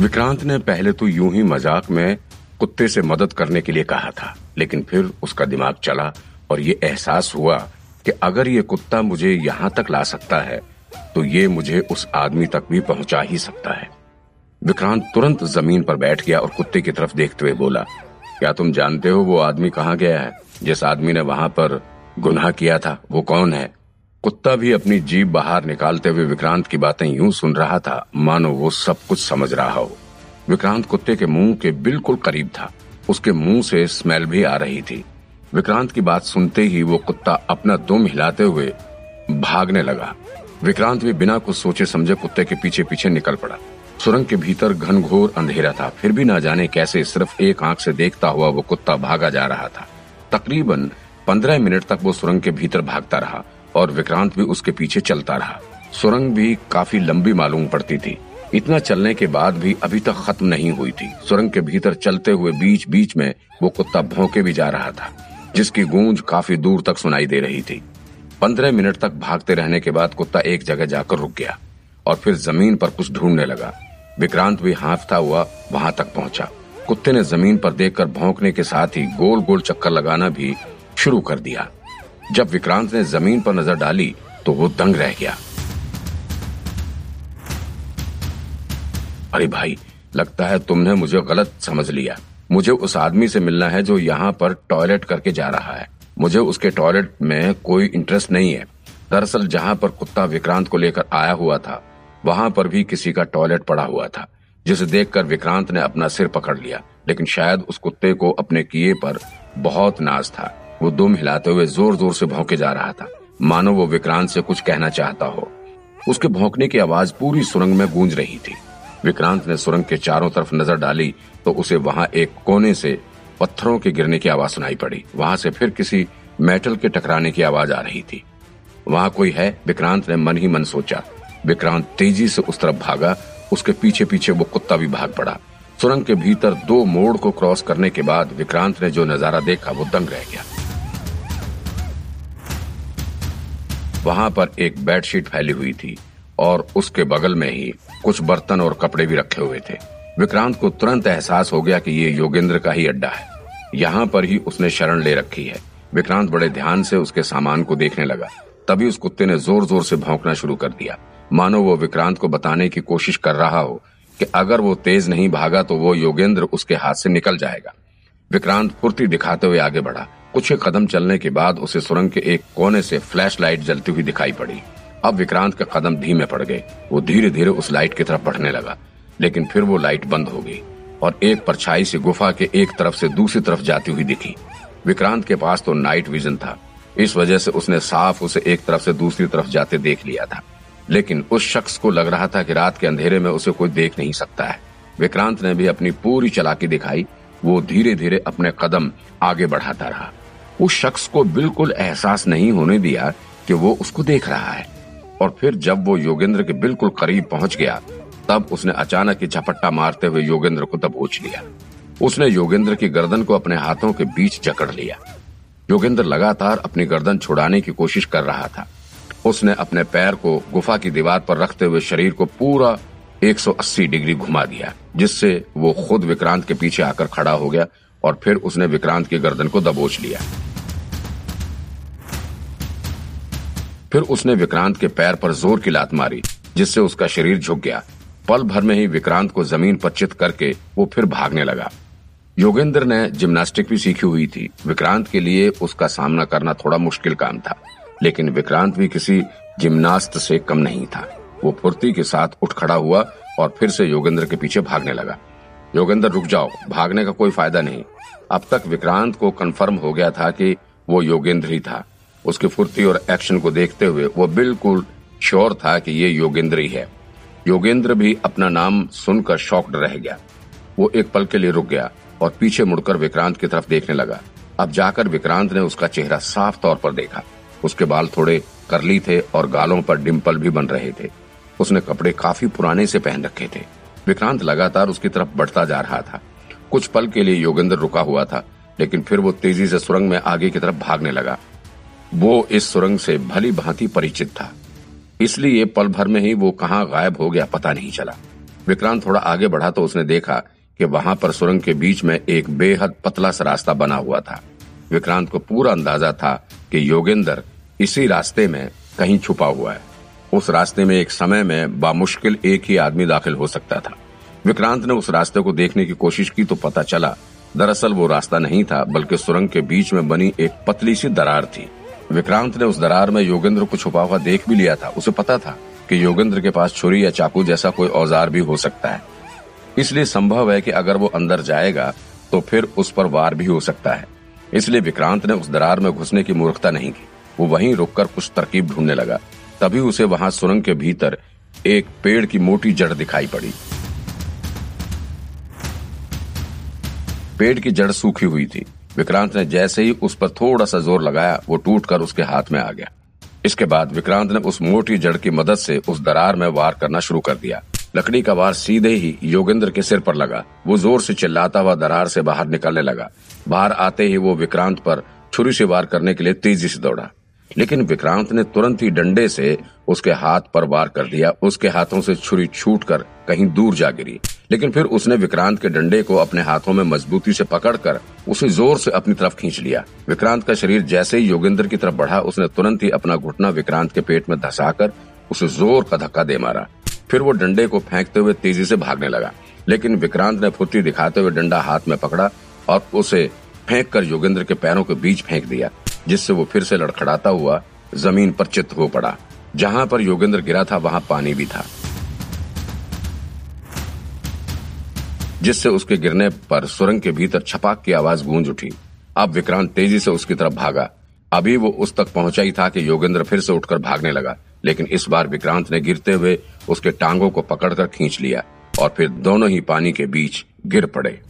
विक्रांत ने पहले तो यूँ ही मज़ाक में कुत्ते से मदद करने के लिए कहा था, लेकिन फिर उसका दिमाग चला और ये एहसास हुआ कि अगर ये कुत्ता मुझे यहाँ तक ला सकता है तो ये मुझे उस आदमी तक भी पहुँचा ही सकता है। विक्रांत तुरंत ज़मीन पर बैठ गया और कुत्ते की तरफ़ देखते हुए बोला, क्या तुम जानते हो वो आदमी कहाँ गया है? जिस आदमी ने वहाँ पर गुनाह किया था, वो कौन है? कुत्ता भी अपनी जीभ बाहर निकालते हुए विक्रांत की बातें यूँ सुन रहा था, मानो वो सब कुछ समझ रहा हो। विक्रांत कुत्ते के मुँह के बिल्कुल करीब था। उसके मुँह से स्मेल भी आ रही थी। विक्रांत की बात सुनते ही वो कुत्ता अपना दुम हिलाते हुए भागने लगा। विक्रांत भी बिना कुछ सोचे समझे कुत्ते के पीछे पीछे निकल पड़ा। सुरंग के भीतर घनघोर अंधेरा था। फिर भी ना जाने कैसे सिर्फ़ एक आँख से देखता हुआ वो कुत्ता भागा जा रहा था। तकरीबन पंद्रह मिनट तक वो सुरंग के भीतर भागता रहा। और विक्रांत भी उसके पीछे चलता रहा। सुरंग भी काफ़ी लंबी मालूम पड़ती थी। इतना चलने के बाद भी अभी तक खत्म नहीं हुई थी। सुरंग के भीतर चलते हुए बीच बीच में वो कुत्ता भौंके भी जा रहा था, जिसकी गूंज काफ़ी दूर तक सुनाई दे रही थी। पंद्रह मिनट तक भागते रहने के बाद कुत्ता एक जगह जाकर रुक गया और फिर ज़मीन पर कुछ ढूँढने लगा। विक्रांत भी हाफता हुआ वहाँ तक पहुँचा। कुत्ते ने ज़मीन पर देखकर भौंकने के साथ ही गोल गोल चक्कर लगाना भी शुरू कर दिया। जब विक्रांत ने ज़मीन पर नज़र डाली तो वो दंग रह गया। अरे भाई, लगता है तुमने मुझे गलत समझ लिया। मुझे उस आदमी से मिलना है जो यहाँ पर टॉयलेट करके जा रहा है। मुझे उसके टॉयलेट में कोई इंटरेस्ट नहीं है। दरअसल जहाँ पर कुत्ता विक्रांत को लेकर आया हुआ था, वहाँ पर भी किसी का टॉयलेट पड़ा हुआ था, जिसे देखकर विक्रांत ने अपना सिर पकड़ लिया। लेकिन शायद उस कुत्ते को अपने किए पर बहुत नाज था। वो दुम हिलाते हुए ज़ोर ज़ोर से भौंके जा रहा था। मानो वो विक्रांत से कुछ कहना चाहता हो। उसके भौंकने की आवाज़ पूरी सुरंग में गूंज रही थी। विक्रांत ने सुरंग के चारों तरफ़ नज़र डाली तो उसे वहाँ एक कोने से पत्थरों के गिरने की आवाज़ सुनाई पड़ी। वहाँ से फिर किसी मेटल के टकराने की आवाज़ आ रही थी। वहाँ कोई है? विक्रांत ने मन ही मन सोचा। विक्रांत तेज़ी से उस तरफ़ भागा। उसके पीछे पीछे वो कुत्ता भी भाग पड़ा। सुरंग के भीतर दो मोड़ को क्रॉस करने के बाद विक्रांत ने जो नज़ारा देखा वो दंग रह गया। वहाँ पर एक बेडशीट फैली हुई थी और उसके बगल में ही कुछ बर्तन और कपड़े भी रखे हुए थे। विक्रांत को तुरंत एहसास हो गया कि ये योगेंद्र का ही अड्डा है। यहाँ पर ही उसने शरण ले रखी है। विक्रांत बड़े ध्यान से उसके सामान को देखने लगा। तभी उस कुत्ते ने ज़ोर ज़ोर से भौंकना शुरू कर दिया। मानो वो विक्रांत को बताने की कोशिश कर रहा हो कि अगर वो तेज नहीं भागा तो वो योगेंद्र उसके हाथ से निकल जाएगा। विक्रांत फुर्ती दिखाते हुए आगे बढ़ा। कुछ कदम चलने के बाद उसे सुरंग के एक कोने से फ्लैश लाइट जलती हुई दिखाई पड़ी। अब विक्रांत के कदम धीमे पड़ गए। वो धीरे धीरे उस लाइट की तरफ़ बढ़ने लगा, लेकिन फिर वो लाइट बंद हो गई और एक परछाई से गुफा के एक तरफ़ से दूसरी तरफ़ जाती हुई दिखी। विक्रांत के पास तो नाइट विजन था। इस वजह से उसने साफ़ उसे एक तरफ़ से दूसरी तरफ़ जाते देख लिया था। लेकिन उस शख्स को लग रहा था कि रात के अंधेरे में उसे कोई देख नहीं सकता है। विक्रांत ने भी अपनी पूरी चलाकी दिखाई। वो धीरे धीरे अपने कदम आगे बढ़ाता रहा। उस शख्स को बिल्कुल एहसास नहीं होने दिया कि वो उसको देख रहा है। और फिर जब वो योगेंद्र के बिल्कुल करीब पहुँच गया, तब उसने अचानक ही झपट्टा मारते हुए योगेंद्र को दबोच लिया। उसने योगेंद्र की गर्दन को अपने हाथों के बीच जकड़ लिया। योगेंद्र लगातार अपनी गर्दन छुड़ाने की कोशिश कर रहा था। उसने अपने पैर को गुफा की दीवार पर रखते हुए शरीर को पूरा 180 डिग्री घुमा दिया, जिससे वो खुद विक्रांत के पीछे आकर खड़ा हो गया और फिर उसने विक्रांत की गर्दन को दबोच लिया। फिर उसने विक्रांत के पैर पर ज़ोर की लात मारी, जिससे उसका शरीर झुक गया। पल भर में ही विक्रांत को ज़मीन पर चित करके वो फिर भागने लगा। योगेंद्र ने जिम्नास्टिक भी सीखी हुई थी। विक्रांत के लिए उसका सामना करना थोड़ा मुश्किल काम था, लेकिन विक्रांत भी किसी जिम्नास्ट से कम नहीं था। वो फुर्ती के साथ उठ खड़ा हुआ और फिर से योगेंद्र के पीछे भागने लगा। योगेंद्र, रुक जाओ, भागने का कोई फ़ायदा नहीं। अब तक विक्रांत को कंफर्म हो गया था कि वो योगेंद्र ही था। उसकी फुर्ती और एक्शन को देखते हुए वो बिल्कुल श्योर था कि ये योगेंद्र ही है। योगेंद्र भी अपना नाम सुनकर शॉक्ड रह गया। वो एक पल के लिए रुक गया और पीछे मुड़कर विक्रांत की तरफ़ देखने लगा। अब जाकर विक्रांत ने उसका चेहरा साफ़ तौर पर देखा। उसके बाल थोड़े करली थे और गालों पर डिम्पल भी बन रहे थे। उसने कपड़े काफ़ी पुराने से पहन रखे थे। विक्रांत लगातार उसकी तरफ़ बढ़ता जा रहा था। कुछ पल के लिए योगेंद्र रुका हुआ था, लेकिन फिर वो तेज़ी से सुरंग में आगे की तरफ़ भागने लगा। वो इस सुरंग से भली भांति परिचित था। इसलिए पल भर में ही वो कहाँ गायब हो गया पता नहीं चला। विक्रांत थोड़ा आगे बढ़ा तो उसने देखा कि वहाँ पर सुरंग के बीच में एक बेहद पतला सा रास्ता बना हुआ था। विक्रांत को पूरा अंदाज़ा था कि योगेंद्र इसी रास्ते में कहीं छुपा हुआ है। उस रास्ते में एक समय में बामुश्किल एक ही आदमी दाखिल हो सकता था। विक्रांत ने उस रास्ते को देखने की कोशिश की तो पता चला, दरअसल वो रास्ता नहीं था, बल्कि सुरंग के बीच में बनी एक पतली सी दरार थी। विक्रांत ने उस दरार में योगेंद्र को छुपा हुआ देख भी लिया था। उसे पता था कि योगेंद्र के पास छुरी या चाकू जैसा कोई औज़ार भी हो सकता है। इसलिए संभव है कि अगर वो अंदर जाएगा तो फिर उस पर वार भी हो सकता है। इसलिए विक्रांत ने उस दरार में घुसने की मूर्खता नहीं की। वो वहीं रुककर कुछ तरकीब ढूँढने लगा। तभी उसे वहाँ सुरंग के भीतर एक पेड़ की मोटी जड़ दिखाई पड़ी। पेड़ की जड़ सूखी हुई थी। विक्रांत ने जैसे ही उस पर थोड़ा सा ज़ोर लगाया, वो टूटकर उसके हाथ में आ गया। इसके बाद विक्रांत ने उस मोटी जड़ की मदद से उस दरार में वार करना शुरू कर दिया। लकड़ी का वार सीधे ही योगेंद्र के सिर पर लगा। वो ज़ोर से चिल्लाता हुआ दरार से बाहर निकलने लगा। बाहर आते ही वो विक्रांत पर छुरी से वार करने के लिए तेज़ी से दौड़ा। लेकिन विक्रांत ने तुरंत ही डंडे से उसके हाथ पर वार कर दिया। उसके हाथों से छुरी छूटकर कहीं दूर जा गिरी। लेकिन फिर उसने विक्रांत के डंडे को अपने हाथों में मजबूती से पकड़कर उसे ज़ोर से अपनी तरफ़ खींच लिया। विक्रांत का शरीर जैसे ही योगेंद्र की तरफ़ बढ़ा, उसने तुरंत ही अपना घुटना विक्रांत के पेट में धसाकर उसे ज़ोर का धक्का दे मारा। फिर वो डंडे को फेंकते हुए तेज़ी से भागने लगा। लेकिन विक्रांत ने फुर्ती दिखाते हुए डंडा हाथ में पकड़ा और उसे फेंक कर योगेंद्र के पैरों के बीच फेंक दिया, जिससे वो फिर से लड़खड़ाता हुआ ज़मीन पर चित्त हो पड़ा। जहाँ पर योगेंद्र गिरा था, वहाँ पानी भी था। जिससे उसके गिरने पर सुरंग के भीतर छपाक की आवाज़ गूंज उठी। अब विक्रांत तेज़ी से उसकी तरफ़ भागा। अभी वो उस तक पहुँचा ही था कि योगेंद्र फिर से उठकर भागने लगा, लेकिन इस बार विक्रांत ने गिरते हुए उसके टांगों को पकड़कर खींच लिया और फिर दोनों ही पानी के बीच गिर पड़े।